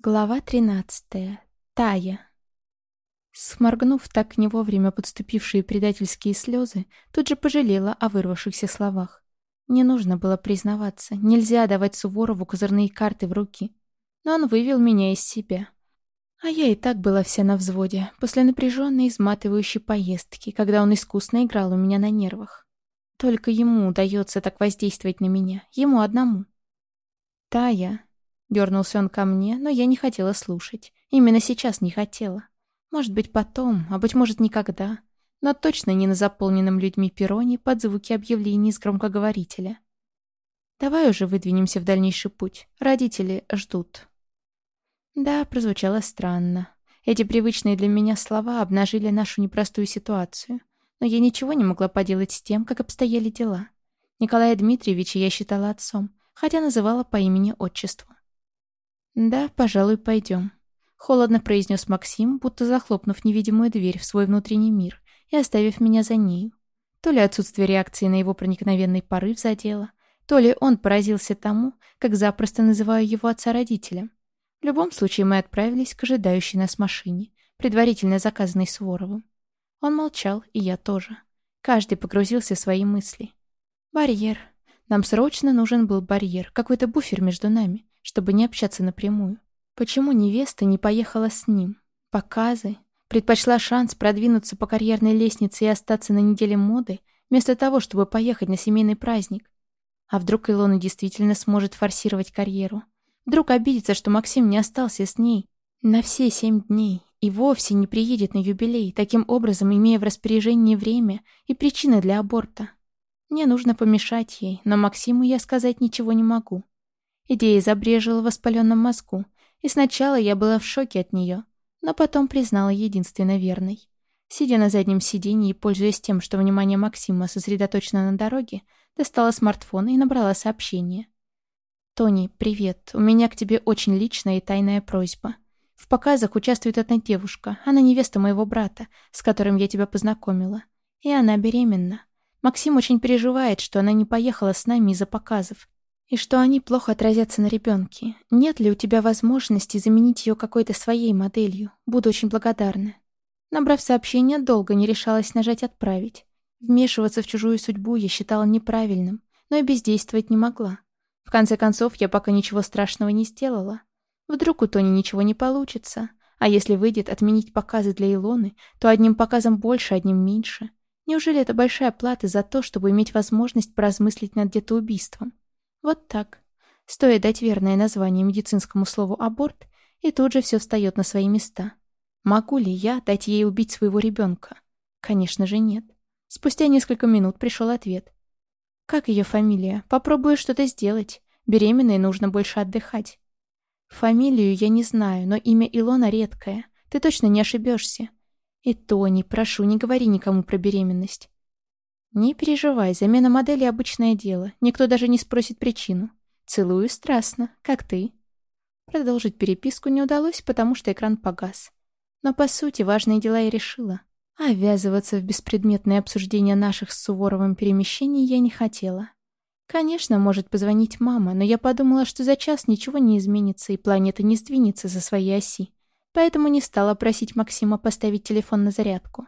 Глава тринадцатая. Тая. Сморгнув так не вовремя подступившие предательские слезы, тут же пожалела о вырвавшихся словах. Не нужно было признаваться, нельзя давать Суворову козырные карты в руки. Но он вывел меня из себя. А я и так была вся на взводе, после напряженной, изматывающей поездки, когда он искусно играл у меня на нервах. Только ему удается так воздействовать на меня, ему одному. Тая, Дернулся он ко мне, но я не хотела слушать. Именно сейчас не хотела. Может быть, потом, а быть может, никогда. Но точно не на заполненном людьми перроне под звуки объявлений из громкоговорителя. Давай уже выдвинемся в дальнейший путь. Родители ждут. Да, прозвучало странно. Эти привычные для меня слова обнажили нашу непростую ситуацию. Но я ничего не могла поделать с тем, как обстояли дела. Николая Дмитриевича я считала отцом, хотя называла по имени-отчеству. «Да, пожалуй, пойдем», — холодно произнес Максим, будто захлопнув невидимую дверь в свой внутренний мир и оставив меня за нею. То ли отсутствие реакции на его проникновенный порыв задело, то ли он поразился тому, как запросто называю его отца родителем. В любом случае мы отправились к ожидающей нас машине, предварительно заказанной Суворовым. Он молчал, и я тоже. Каждый погрузился в свои мысли. Барьер. Нам срочно нужен был барьер, какой-то буфер между нами чтобы не общаться напрямую. Почему невеста не поехала с ним? Показы? Предпочла шанс продвинуться по карьерной лестнице и остаться на неделе моды, вместо того, чтобы поехать на семейный праздник? А вдруг Илона действительно сможет форсировать карьеру? Вдруг обидится, что Максим не остался с ней на все семь дней и вовсе не приедет на юбилей, таким образом имея в распоряжении время и причины для аборта. Мне нужно помешать ей, но Максиму я сказать ничего не могу. Идея забрежила в воспаленном мозгу, и сначала я была в шоке от нее, но потом признала единственно верной. Сидя на заднем сиденье и пользуясь тем, что внимание Максима сосредоточено на дороге, достала смартфон и набрала сообщение. «Тони, привет. У меня к тебе очень личная и тайная просьба. В показах участвует одна девушка. Она невеста моего брата, с которым я тебя познакомила. И она беременна. Максим очень переживает, что она не поехала с нами из-за показов, и что они плохо отразятся на ребенке. Нет ли у тебя возможности заменить ее какой-то своей моделью? Буду очень благодарна. Набрав сообщение, долго не решалась нажать «Отправить». Вмешиваться в чужую судьбу я считала неправильным, но и бездействовать не могла. В конце концов, я пока ничего страшного не сделала. Вдруг у Тони ничего не получится. А если выйдет отменить показы для Илоны, то одним показом больше, одним меньше. Неужели это большая плата за то, чтобы иметь возможность поразмыслить над где-то? Вот так. Стоит дать верное название медицинскому слову «аборт», и тут же все встает на свои места. Могу ли я дать ей убить своего ребенка? Конечно же нет. Спустя несколько минут пришел ответ. Как ее фамилия? Попробую что-то сделать. Беременной нужно больше отдыхать. Фамилию я не знаю, но имя Илона редкое. Ты точно не ошибешься. И Тони, прошу, не говори никому про беременность. «Не переживай, замена модели — обычное дело. Никто даже не спросит причину. Целую страстно, как ты». Продолжить переписку не удалось, потому что экран погас. Но, по сути, важные дела я решила. А ввязываться в беспредметное обсуждение наших с Суворовым перемещений я не хотела. Конечно, может позвонить мама, но я подумала, что за час ничего не изменится и планета не сдвинется за своей оси. Поэтому не стала просить Максима поставить телефон на зарядку.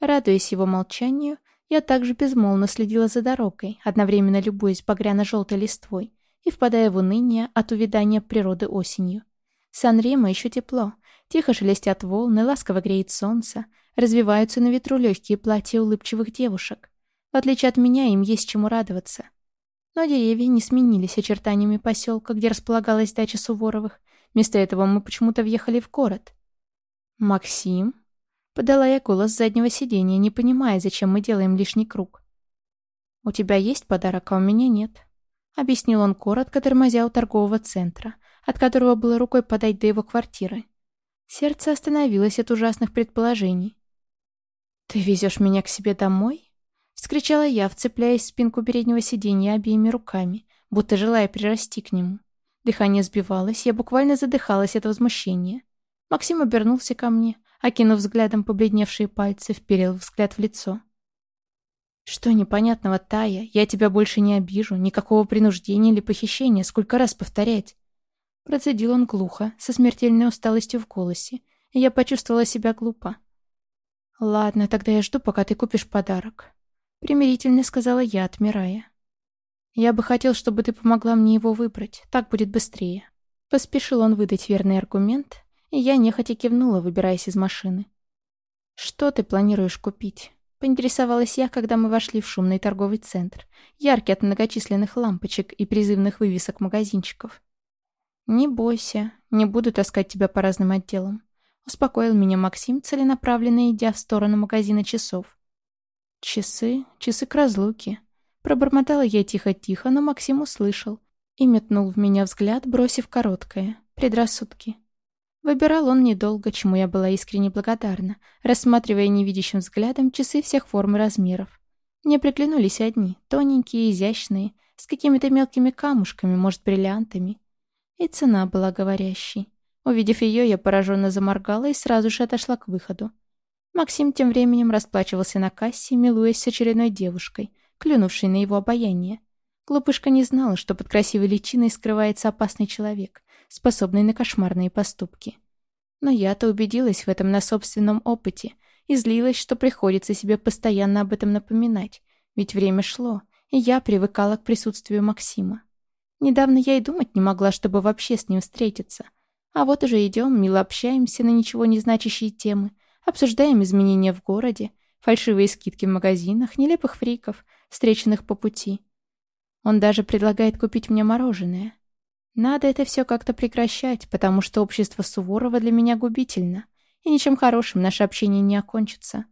Радуясь его молчанию, я также безмолвно следила за дорогой, одновременно любуясь багряно-желтой листвой и впадая в уныние от увядания природы осенью. Сан-Ремо еще тепло, тихо шелестят волны, ласково греет солнце, развиваются на ветру легкие платья улыбчивых девушек. В отличие от меня, им есть чему радоваться. Но деревья не сменились очертаниями поселка, где располагалась дача Суворовых. Вместо этого мы почему-то въехали в город. «Максим?» Подала я голос с заднего сиденья, не понимая, зачем мы делаем лишний круг. «У тебя есть подарок, а у меня нет», — объяснил он коротко, тормозя у торгового центра, от которого было рукой подать до его квартиры. Сердце остановилось от ужасных предположений. «Ты везешь меня к себе домой?» — вскричала я, вцепляясь в спинку переднего сиденья обеими руками, будто желая прирасти к нему. Дыхание сбивалось, я буквально задыхалась от возмущения. Максим обернулся ко мне, окинув взглядом побледневшие пальцы, вперил взгляд в лицо. «Что непонятного, Тая? Я тебя больше не обижу. Никакого принуждения или похищения. Сколько раз повторять?» Процедил он глухо, со смертельной усталостью в голосе, и я почувствовала себя глупо. «Ладно, тогда я жду, пока ты купишь подарок», — примирительно сказала я, отмирая. «Я бы хотел, чтобы ты помогла мне его выбрать, так будет быстрее». Поспешил он выдать верный аргумент, я нехотя кивнула, выбираясь из машины. «Что ты планируешь купить?» Поинтересовалась я, когда мы вошли в шумный торговый центр, яркий от многочисленных лампочек и призывных вывесок магазинчиков. «Не бойся, не буду таскать тебя по разным отделам», — успокоил меня Максим, целенаправленно идя в сторону магазина часов. «Часы, часы к разлуке». Пробормотала я тихо-тихо, но Максим услышал и метнул в меня взгляд, бросив короткое. Предрассудки. Выбирал он недолго, чему я была искренне благодарна, рассматривая невидящим взглядом часы всех форм и размеров. Мне приглянулись одни, тоненькие, изящные, с какими-то мелкими камушками, может, бриллиантами. И цена была говорящей. Увидев ее, я пораженно заморгала и сразу же отошла к выходу. Максим тем временем расплачивался на кассе, милуясь с очередной девушкой, клюнувшей на его обаяние. Глупышка не знала, что под красивой личиной скрывается опасный человек, способный на кошмарные поступки. Но я-то убедилась в этом на собственном опыте и злилась, что приходится себе постоянно об этом напоминать, ведь время шло, и я привыкала к присутствию Максима. Недавно я и думать не могла, чтобы вообще с ним встретиться. А вот уже идем, мило общаемся на ничего не значащие темы, обсуждаем изменения в городе, фальшивые скидки в магазинах, нелепых фриков, встреченных по пути. Он даже предлагает купить мне мороженое. Надо это все как-то прекращать, потому что общество Суворова для меня губительно, и ничем хорошим наше общение не окончится.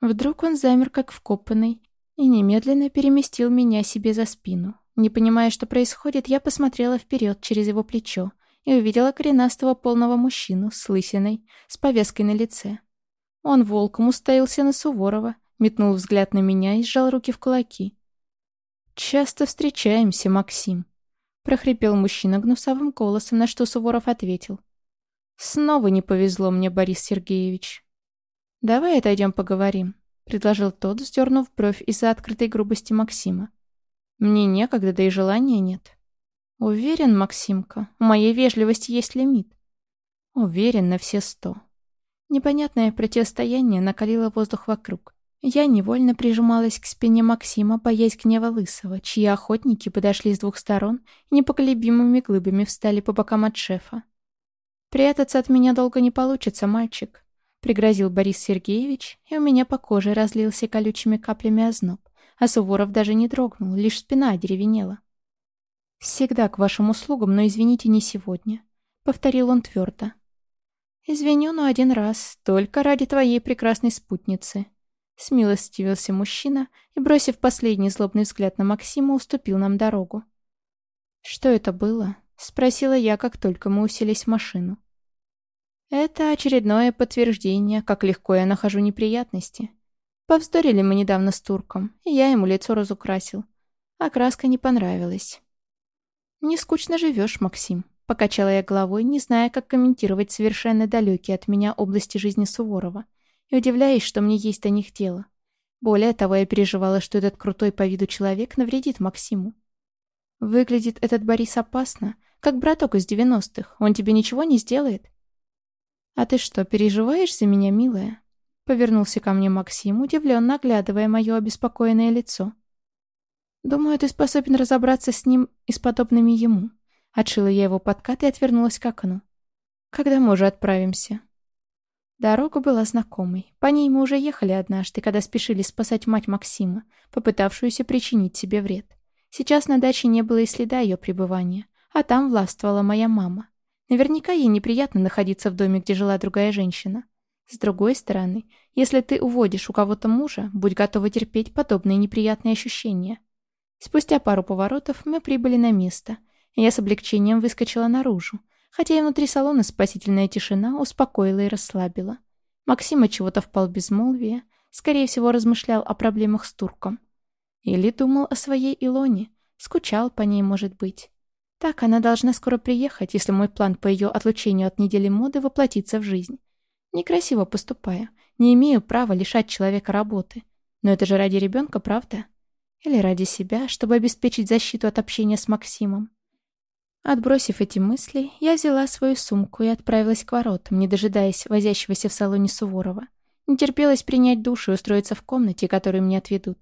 Вдруг он замер как вкопанный и немедленно переместил меня себе за спину. Не понимая, что происходит, я посмотрела вперед через его плечо и увидела коренастого полного мужчину с лысиной, с повязкой на лице. Он волком уставился на Суворова, метнул взгляд на меня и сжал руки в кулаки. «Часто встречаемся, Максим», прохрипел мужчина гнусавым голосом, на что Суворов ответил. «Снова не повезло мне, Борис Сергеевич». «Давай отойдем поговорим», — предложил тот, сдернув бровь из-за открытой грубости Максима. «Мне некогда, да и желания нет». «Уверен, Максимка, у моей вежливости есть лимит». «Уверен на все сто». Непонятное противостояние накалило воздух вокруг. Я невольно прижималась к спине Максима, боясь гнева Лысого, чьи охотники подошли с двух сторон и непоколебимыми глыбами встали по бокам от шефа. «Прятаться от меня долго не получится, мальчик», — пригрозил Борис Сергеевич, и у меня по коже разлился колючими каплями озноб, а Суворов даже не дрогнул, лишь спина одеревенела. «Всегда к вашим услугам, но извините, не сегодня», — повторил он твердо. «Извиню, но один раз, только ради твоей прекрасной спутницы», Смилостивился мужчина и, бросив последний злобный взгляд на Максима, уступил нам дорогу. «Что это было?» — спросила я, как только мы уселись в машину. «Это очередное подтверждение, как легко я нахожу неприятности. Повздорили мы недавно с турком, и я ему лицо разукрасил. А краска не понравилась». «Не скучно живешь, Максим», — покачала я головой, не зная, как комментировать совершенно далекие от меня области жизни Суворова — и удивляясь, что мне есть до них дело. Более того, я переживала, что этот крутой по виду человек навредит Максиму. Выглядит этот Борис опасно, как браток из девяностых. Он тебе ничего не сделает? А ты что, переживаешь за меня, милая? Повернулся ко мне Максим, удивленно оглядывая мое обеспокоенное лицо. Думаю, ты способен разобраться с ним и с подобными ему. Отшила я его подкат и отвернулась к окну. Когда мы уже отправимся? Дорога была знакомой. По ней мы уже ехали однажды, когда спешили спасать мать Максима, попытавшуюся причинить себе вред. Сейчас на даче не было и следа ее пребывания, а там властвовала моя мама. Наверняка ей неприятно находиться в доме, где жила другая женщина. С другой стороны, если ты уводишь у кого-то мужа, будь готова терпеть подобные неприятные ощущения. Спустя пару поворотов мы прибыли на место, и я с облегчением выскочила наружу, хотя и внутри салона спасительная тишина успокоила и расслабила. Максима чего-то впал в безмолвие, скорее всего, размышлял о проблемах с турком. Или думал о своей Илоне, скучал по ней, может быть. Так, она должна скоро приехать, если мой план по ее отлучению от недели моды воплотится в жизнь. Некрасиво поступаю, не имею права лишать человека работы. Но это же ради ребенка, правда? Или ради себя, чтобы обеспечить защиту от общения с Максимом? Отбросив эти мысли, я взяла свою сумку и отправилась к воротам, не дожидаясь возящегося в салоне Суворова. Не терпелось принять душ и устроиться в комнате, которую мне отведут.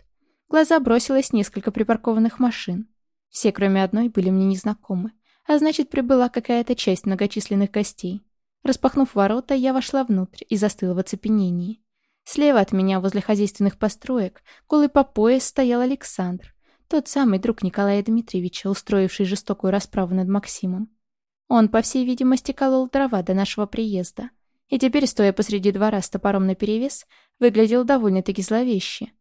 В глаза бросилось несколько припаркованных машин. Все, кроме одной, были мне незнакомы, а значит, прибыла какая-то часть многочисленных гостей. Распахнув ворота, я вошла внутрь и застыла в оцепенении. Слева от меня, возле хозяйственных построек, голый по пояс стоял Александр, тот самый друг Николая Дмитриевича, устроивший жестокую расправу над Максимом. Он, по всей видимости, колол дрова до нашего приезда. И теперь, стоя посреди двора с топором наперевес, выглядел довольно-таки зловеще.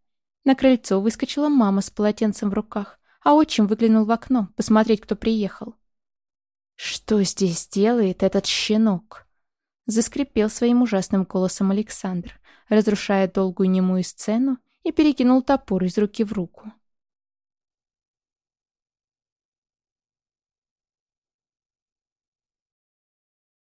На крыльцо выскочила мама с полотенцем в руках, а отчим выглянул в окно, посмотреть, кто приехал. «Что здесь делает этот щенок?» Заскрипел своим ужасным голосом Александр, разрушая долгую немую сцену, и перекинул топор из руки в руку.